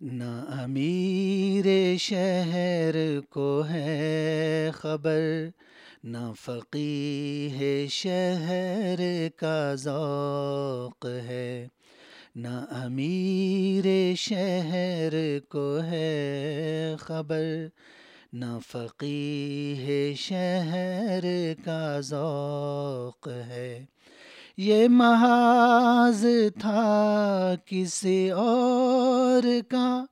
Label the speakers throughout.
Speaker 1: نہ امیر شہر کو ہے خبر، نہ فقیر شہر کا ذوق ہے۔ نہ امیر شہر کو ہے خبر، نہ فقیر شہر کا ذوق ہے۔ یہ محاذ تھا کسی اور کا؟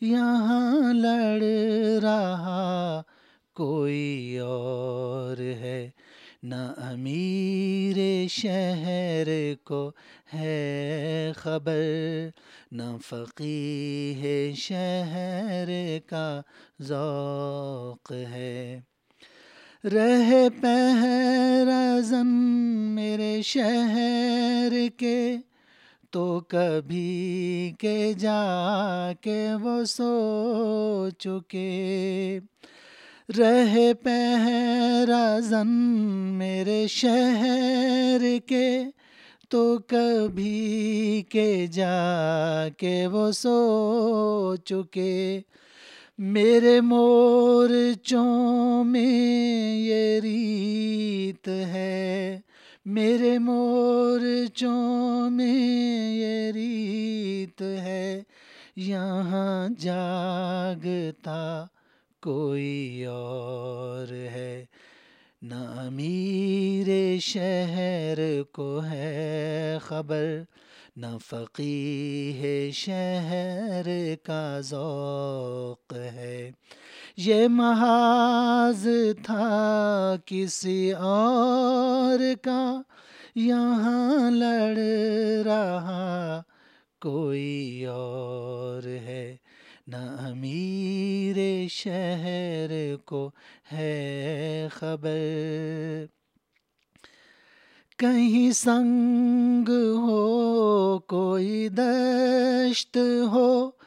Speaker 1: یہاں لڑ رہا کوئی اور ہے؟ نہ امیر شہر کو ہے خبر، نہ فقیر شہر کا ذوق ہے۔ رہ پہرزن میرے شہر کے، تو کبھی کے جا کے وہ سو چکے۔ رہ پہرزن میرے شہر کے، تو کبھی کے جا کے وہ سو چکے۔ میرے مورچوں میں یہ ریت ہے میرے مورچوں میں یہ ریت ہے، یہاں جاگتا کوئی اور ہے۔ نہ امیر شہر کو ہے خبر، نہ فقیح شہر کا ذوق ہے۔ یہ محاذ تھا کسی اور کا، یہاں لڑ رہا کوئی اور ہے۔ نہ امیر شہر کو ہے خبر۔ کہیں سنگ ہو، کوئی دشت ہو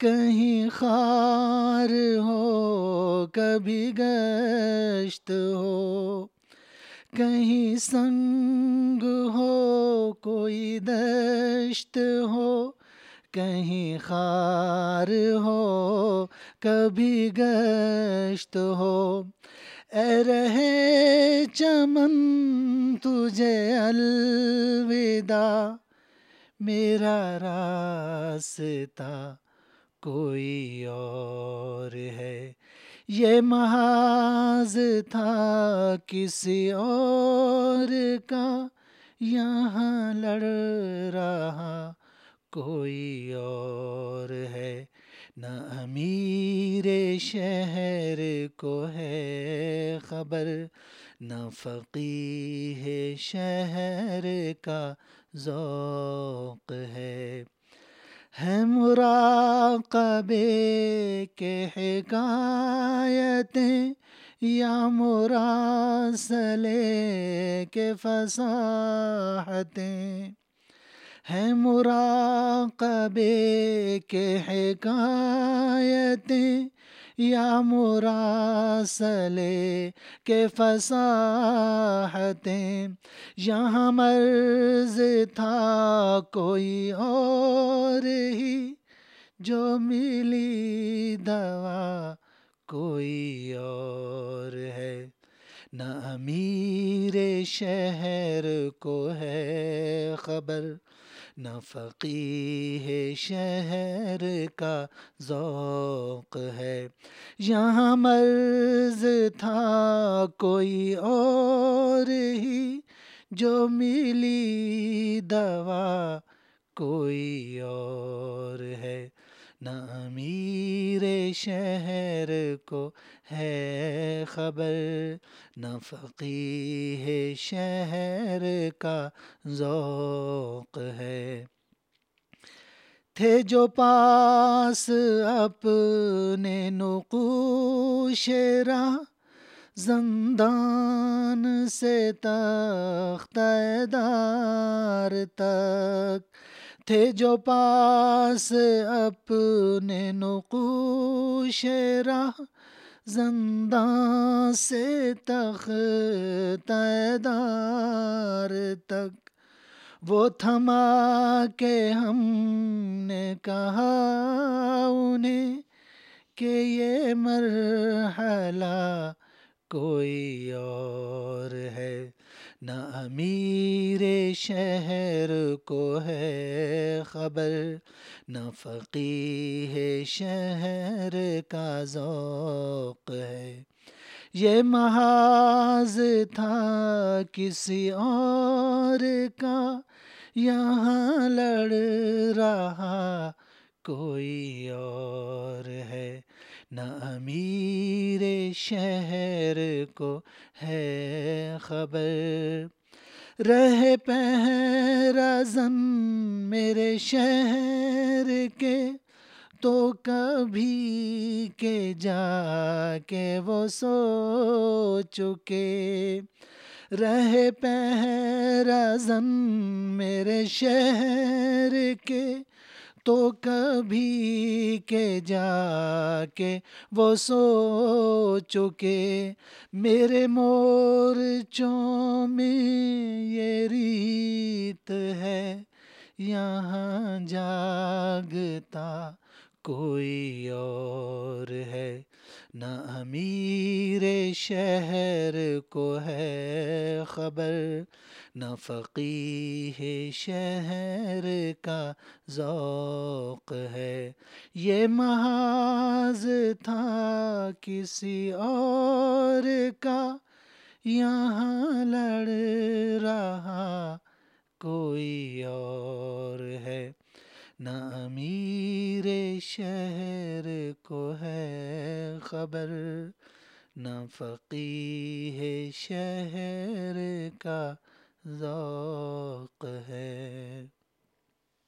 Speaker 1: کہیں خار ہو، کبھی گشت ہو۔ کہیں سنگ ہو، کوئی دشت ہو۔ کہیں خار ہو، کبھی گشت ہو۔ اے رہے چمن، تجھے الوداع۔ میرا راستہ کوئی اور ہے۔ یہ محاذ تھا کسی اور کا۔ یہاں لڑ رہا کوئی اور ہے۔ نہ امیر شہر کو ہے خبر، نہ فقیح شہر کا ذوق ہے۔ ہے مراقبے کے حکایتیں یا مراسلے کے فصاحتیں۔ ہے مراقبے کے حکایتیں یا مراسلے کے فصاحتیں یہاں مرض تھا کوئی اور ہی، جو ملی دوا کوئی اور ہے۔ نہ امیر شہر کو ہے خبر، نہ فقیح شہر کا ذوق ہے۔ یہاں مرض تھا کوئی اور ہی، جو ملی دوا کوئی اور ہے۔ نہ امیر شہر کو ہے خبر، نہ فقیح شہر کا ذوق ہے۔ تھے جو پاس اپنے نقوش راہ، زندان سے تخت دار تک تھے جو پاس اپنے نقوش راہ زندان سے تخت دار تک۔ وہ تھما کے ہم نے کہا انہیں کہ یہ مرحلہ کوئی اور ہے۔ نہ امیر شہر کو ہے خبر، نہ فقیر شہر کا ذوق ہے۔ یہ محاذ تھا کسی اور کا، یہاں لڑ رہا کوئی اور ہے۔ نہ امیر شہر کو ہے خبر۔ رہ پہرا زن میرے شہر کے تو کبھی کے جا کے وہ سو چکے۔ رہ پہرا زن میرے شہر کے تو کبھی کے جا کے وہ سو چکے۔ میرے مور میں یہ ریت ہے، یہاں جاگتا کوئی اور ہے۔ نہ امیر شہر کو ہے خبر نہ فقیح شہر کا ذوق ہے۔ یہ محاذ تھا کسی اور کا۔ یہاں لڑ رہا کوئی اور ہے۔ نہ امیر شہر کو ہے خبر۔ نہ فقیح شہر کا ذوق ہے۔